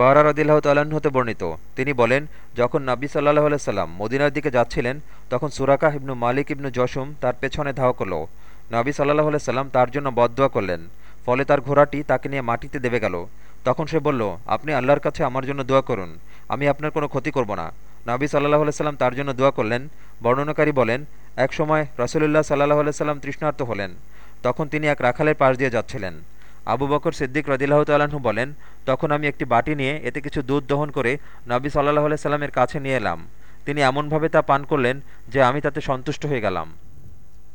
বারা রদিল্লাহ তাল্লাহ্ন হতে বর্ণিত। তিনি বলেন, যখন নাবী সাল্লাহ সাল্লাম মদিনার দিকে যাচ্ছিলেন, তখন সুরাকা ইবনু মালিক ইবনু জসুম তার পেছনে ধাওয়া করল। নাবী সাল্লাহ সাল্লাম তার জন্য বদোয়া করলেন, ফলে তার ঘোড়াটি তাকে নিয়ে মাটিতে দেবে গেল। তখন সে বলল, আপনি আল্লাহর কাছে আমার জন্য দোয়া করুন, আমি আপনার কোনো ক্ষতি করব না। নাবী সাল্লাহ সাল্লাম তার জন্য দোয়া করলেন। বর্ণনাকারী বলেন, এক সময় রসুলুল্লাহ সাল্লাহ সাল্লাম তৃষ্ণার্ত হলেন, তখন তিনি এক রাখালের পাশ দিয়ে যাচ্ছিলেন। আবু বকর সিদ্দিক রদিল্লাহ তাল্লাহ্ন বলেন তখন আমি একটি বাটি নিয়ে এতে কিছু দুধ দহন করে নবী সাল্লাহ সাল্লামের কাছে নিয়ে এলাম। তিনি এমনভাবে তা পান করলেন যে আমি তাতে সন্তুষ্ট হয়ে গেলাম।